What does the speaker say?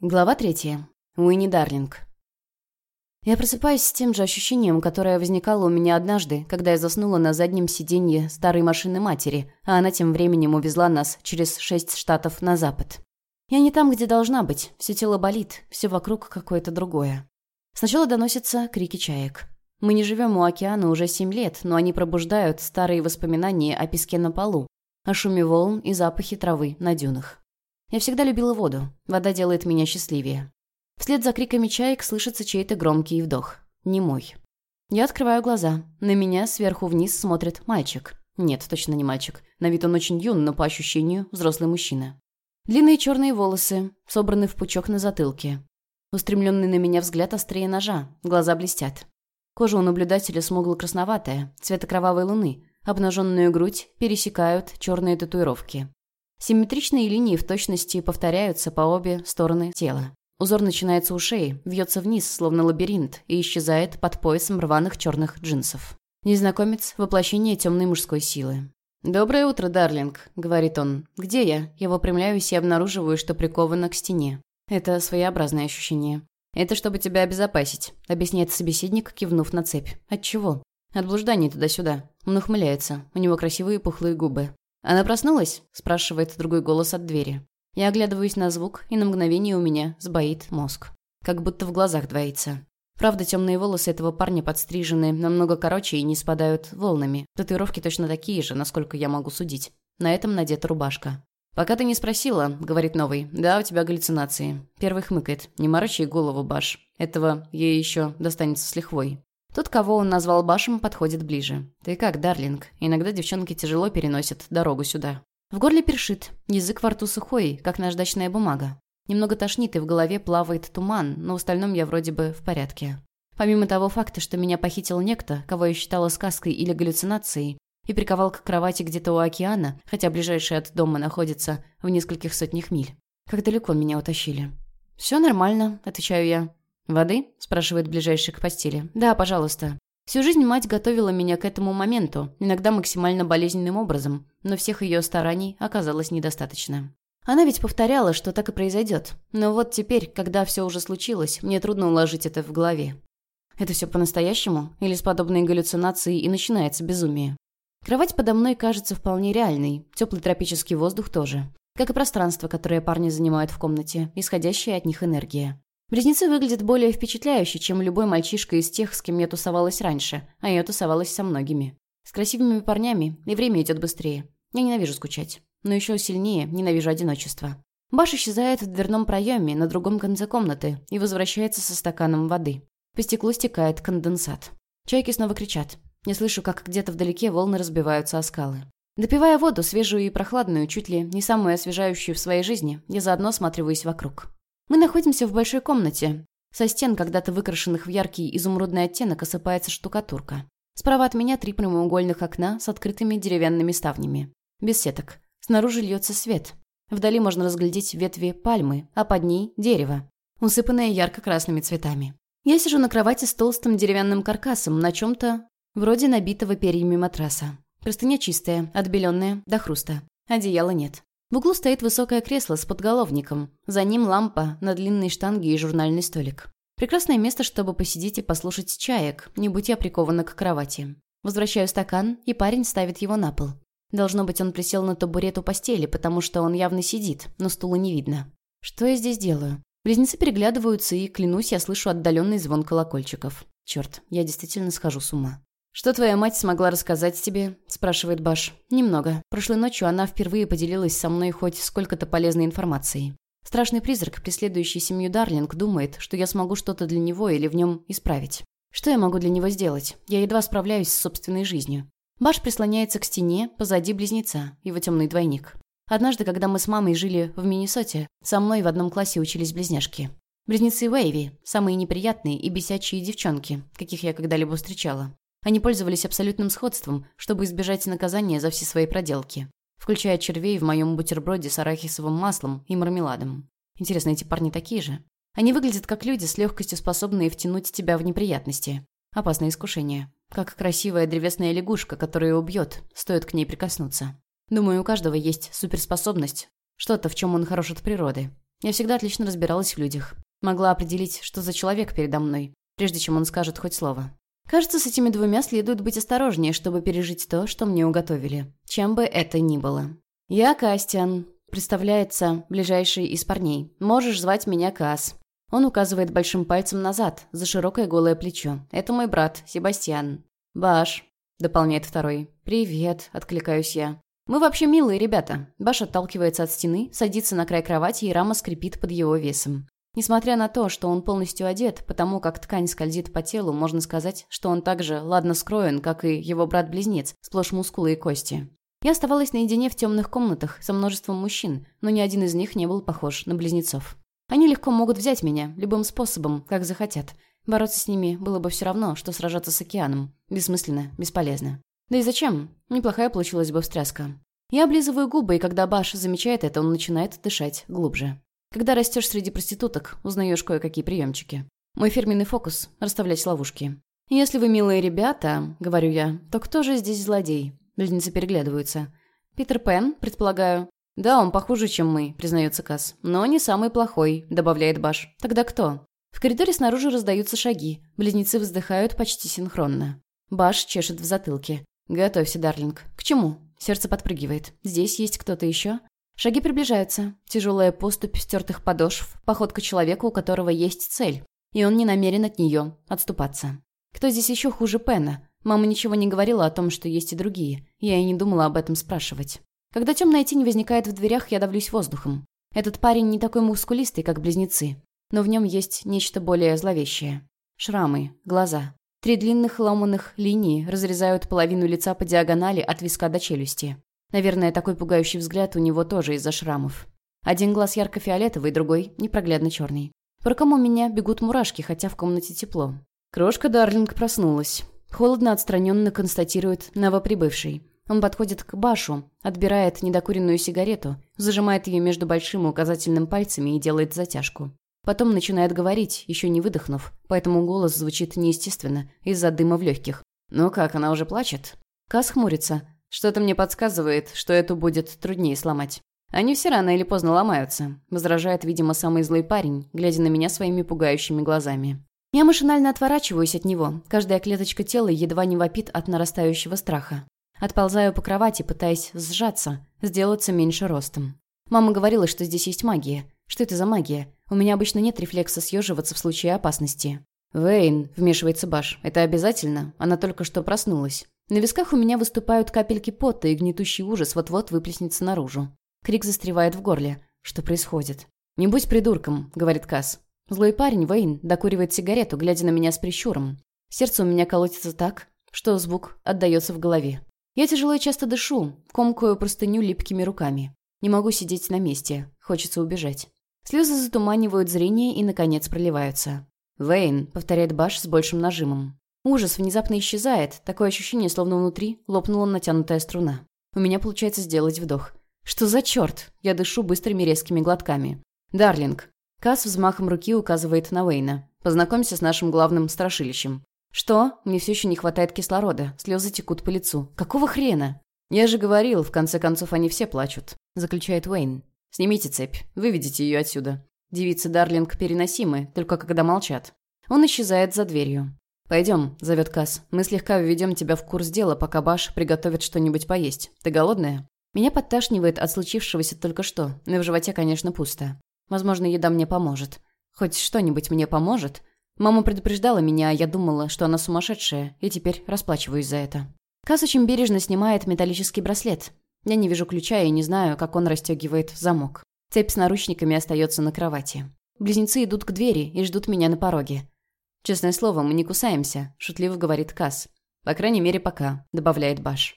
Глава третья. Уинни Дарлинг. Я просыпаюсь с тем же ощущением, которое возникало у меня однажды, когда я заснула на заднем сиденье старой машины матери, а она тем временем увезла нас через шесть штатов на запад. Я не там, где должна быть, все тело болит, все вокруг какое-то другое. Сначала доносятся крики чаек. Мы не живем у океана уже семь лет, но они пробуждают старые воспоминания о песке на полу, о шуме волн и запахе травы на дюнах. Я всегда любила воду. Вода делает меня счастливее. Вслед за криками чаек слышится чей-то громкий вдох. Не мой. Я открываю глаза. На меня сверху вниз смотрит мальчик. Нет, точно не мальчик. На вид он очень юн, но по ощущению взрослый мужчина. Длинные черные волосы, собраны в пучок на затылке. Устремленный на меня взгляд острее ножа, глаза блестят. Кожа у наблюдателя смугло-красноватая, цвета кровавой луны. Обнаженную грудь пересекают черные татуировки. Симметричные линии в точности повторяются по обе стороны тела. Узор начинается у шеи, вьется вниз, словно лабиринт, и исчезает под поясом рваных черных джинсов. Незнакомец – воплощение темной мужской силы. «Доброе утро, Дарлинг», – говорит он. «Где я?» Я выпрямляюсь и обнаруживаю, что прикована к стене. Это своеобразное ощущение. «Это чтобы тебя обезопасить», – объясняет собеседник, кивнув на цепь. «От чего?» «От блужданий туда-сюда». Он ухмыляется. У него красивые пухлые губы. «Она проснулась?» – спрашивает другой голос от двери. Я оглядываюсь на звук, и на мгновение у меня сбоит мозг. Как будто в глазах двоится. Правда, темные волосы этого парня подстрижены намного короче и не спадают волнами. Татуировки точно такие же, насколько я могу судить. На этом надета рубашка. «Пока ты не спросила», — говорит новый. «Да, у тебя галлюцинации». Первый хмыкает. «Не морочи голову, Баш. Этого ей еще достанется с лихвой». Тот, кого он назвал Башем, подходит ближе. «Ты как, Дарлинг? Иногда девчонки тяжело переносят дорогу сюда». В горле першит, язык во рту сухой, как наждачная бумага. Немного тошнит и в голове плавает туман, но в остальном я вроде бы в порядке. Помимо того факта, что меня похитил некто, кого я считала сказкой или галлюцинацией, и приковал к кровати где-то у океана, хотя ближайший от дома находится в нескольких сотнях миль. Как далеко меня утащили? «Все нормально», — отвечаю я. «Воды?» – спрашивает ближайший к постели. «Да, пожалуйста». Всю жизнь мать готовила меня к этому моменту, иногда максимально болезненным образом, но всех ее стараний оказалось недостаточно. Она ведь повторяла, что так и произойдет. Но вот теперь, когда все уже случилось, мне трудно уложить это в голове. Это все по-настоящему? Или с подобной галлюцинацией и начинается безумие? Кровать подо мной кажется вполне реальной, теплый тропический воздух тоже. Как и пространство, которое парни занимают в комнате, исходящая от них энергия. Близнецы выглядят более впечатляюще, чем любой мальчишка из тех, с кем я тусовалась раньше, а я тусовалась со многими. С красивыми парнями, и время идет быстрее. Я ненавижу скучать. Но еще сильнее ненавижу одиночество. Баш исчезает в дверном проеме на другом конце комнаты и возвращается со стаканом воды. По стеклу стекает конденсат. Чайки снова кричат. Я слышу, как где-то вдалеке волны разбиваются о скалы. Допивая воду, свежую и прохладную, чуть ли не самую освежающую в своей жизни, я заодно осматриваюсь вокруг. Мы находимся в большой комнате. Со стен, когда-то выкрашенных в яркий изумрудный оттенок, осыпается штукатурка. Справа от меня три прямоугольных окна с открытыми деревянными ставнями. Без сеток. Снаружи льется свет. Вдали можно разглядеть ветви пальмы, а под ней – дерево, усыпанное ярко-красными цветами. Я сижу на кровати с толстым деревянным каркасом на чем-то вроде набитого перьями матраса. Простыня чистая, отбеленная, до хруста. Одеяла нет. В углу стоит высокое кресло с подголовником. За ним лампа на длинной штанге и журнальный столик. Прекрасное место, чтобы посидеть и послушать чаек, не будь я прикована к кровати. Возвращаю стакан, и парень ставит его на пол. Должно быть, он присел на табурет у постели, потому что он явно сидит, но стула не видно. Что я здесь делаю? Близнецы переглядываются, и, клянусь, я слышу отдаленный звон колокольчиков. Черт, я действительно схожу с ума. «Что твоя мать смогла рассказать тебе?» – спрашивает Баш. «Немного. Прошлой ночью она впервые поделилась со мной хоть сколько-то полезной информацией. Страшный призрак, преследующий семью Дарлинг, думает, что я смогу что-то для него или в нем исправить. Что я могу для него сделать? Я едва справляюсь с собственной жизнью. Баш прислоняется к стене позади близнеца, его темный двойник. Однажды, когда мы с мамой жили в Миннесоте, со мной в одном классе учились близняшки. Близнецы Уэйви – самые неприятные и бесячие девчонки, каких я когда-либо встречала. Они пользовались абсолютным сходством, чтобы избежать наказания за все свои проделки, включая червей в моем бутерброде с арахисовым маслом и мармеладом. Интересно, эти парни такие же? Они выглядят как люди, с легкостью способные втянуть тебя в неприятности. Опасное искушение. Как красивая древесная лягушка, которая убьет, стоит к ней прикоснуться. Думаю, у каждого есть суперспособность, что-то, в чем он хорош от природы. Я всегда отлично разбиралась в людях. Могла определить, что за человек передо мной, прежде чем он скажет хоть слово. Кажется, с этими двумя следует быть осторожнее, чтобы пережить то, что мне уготовили. Чем бы это ни было. «Я Кастиан», — представляется ближайший из парней. «Можешь звать меня Кас». Он указывает большим пальцем назад, за широкое голое плечо. «Это мой брат, Себастьян». «Баш», — дополняет второй. «Привет», — откликаюсь я. «Мы вообще милые ребята». Баш отталкивается от стены, садится на край кровати, и рама скрипит под его весом. Несмотря на то, что он полностью одет, потому как ткань скользит по телу, можно сказать, что он так же ладно скроен, как и его брат-близнец, сплошь мускулы и кости. Я оставалась наедине в темных комнатах со множеством мужчин, но ни один из них не был похож на близнецов. Они легко могут взять меня, любым способом, как захотят. Бороться с ними было бы все равно, что сражаться с океаном. Бессмысленно, бесполезно. Да и зачем? Неплохая получилась бы встряска. Я облизываю губы, и когда Баш замечает это, он начинает дышать глубже. Когда растешь среди проституток, узнаешь кое-какие приемчики. Мой фирменный фокус – расставлять ловушки. «Если вы милые ребята», — говорю я, — «то кто же здесь злодей?» Близнецы переглядываются. «Питер Пен, предполагаю». «Да, он похуже, чем мы», — признается Касс. «Но не самый плохой», — добавляет Баш. «Тогда кто?» В коридоре снаружи раздаются шаги. Близнецы вздыхают почти синхронно. Баш чешет в затылке. «Готовься, Дарлинг». «К чему?» Сердце подпрыгивает. «Здесь есть кто-то еще?» Шаги приближаются. Тяжелая поступь стертых подошв, походка человека, у которого есть цель. И он не намерен от нее отступаться. Кто здесь еще хуже Пена? Мама ничего не говорила о том, что есть и другие. Я и не думала об этом спрашивать. Когда темная тень возникает в дверях, я давлюсь воздухом. Этот парень не такой мускулистый, как близнецы. Но в нем есть нечто более зловещее. Шрамы, глаза. Три длинных ломаных линии разрезают половину лица по диагонали от виска до челюсти. Наверное, такой пугающий взгляд у него тоже из-за шрамов. Один глаз ярко-фиолетовый, другой непроглядно черный. По рукам у меня бегут мурашки, хотя в комнате тепло. Крошка Дарлинг проснулась. Холодно отстраненно констатирует новоприбывший. Он подходит к Башу, отбирает недокуренную сигарету, зажимает ее между большим и указательным пальцами и делает затяжку. Потом начинает говорить, еще не выдохнув, поэтому голос звучит неестественно, из-за дыма в легких. «Ну как, она уже плачет?» Кас хмурится, что-то мне подсказывает, что эту будет труднее сломать. Они все рано или поздно ломаются, возражает, видимо, самый злой парень, глядя на меня своими пугающими глазами. Я машинально отворачиваюсь от него, каждая клеточка тела едва не вопит от нарастающего страха. Отползаю по кровати, пытаясь сжаться, сделаться меньше ростом. Мама говорила, что здесь есть магия. Что это за магия? У меня обычно нет рефлекса съеживаться в случае опасности. «Вейн», — вмешивается Баш, — «это обязательно? Она только что проснулась». На висках у меня выступают капельки пота, и гнетущий ужас вот-вот выплеснется наружу. Крик застревает в горле. Что происходит? «Не будь придурком», — говорит Касс. Злой парень, Вейн, докуривает сигарету, глядя на меня с прищуром. Сердце у меня колотится так, что звук отдается в голове. Я тяжело и часто дышу, комкаю простыню липкими руками. Не могу сидеть на месте, хочется убежать. Слезы затуманивают зрение и, наконец, проливаются. «Вейн», — повторяет Баш с большим нажимом. Ужас внезапно исчезает, такое ощущение, словно внутри лопнула натянутая струна. У меня получается сделать вдох. Что за черт? Я дышу быстрыми резкими глотками. «Дарлинг». Касс взмахом руки указывает на Уэйна. «Познакомься с нашим главным страшилищем». «Что? Мне все еще не хватает кислорода. Слезы текут по лицу. Какого хрена?» «Я же говорил, в конце концов они все плачут», — заключает Уэйн. «Снимите цепь. Выведите ее отсюда. Девицы Дарлинг переносимы, только когда молчат». Он исчезает за дверью. «Пойдем», — зовет Касс. «Мы слегка введем тебя в курс дела, пока Баш приготовит что-нибудь поесть. Ты голодная?» Меня подташнивает от случившегося только что, но в животе, конечно, пусто. Возможно, еда мне поможет. Хоть что-нибудь мне поможет. Мама предупреждала меня, а я думала, что она сумасшедшая, и теперь расплачиваюсь за это. Касс очень бережно снимает металлический браслет. Я не вижу ключа и не знаю, как он расстегивает замок. Цепь с наручниками остается на кровати. Близнецы идут к двери и ждут меня на пороге. «Честное слово, мы не кусаемся», – шутливо говорит Касс. «По крайней мере, пока», – добавляет Баш.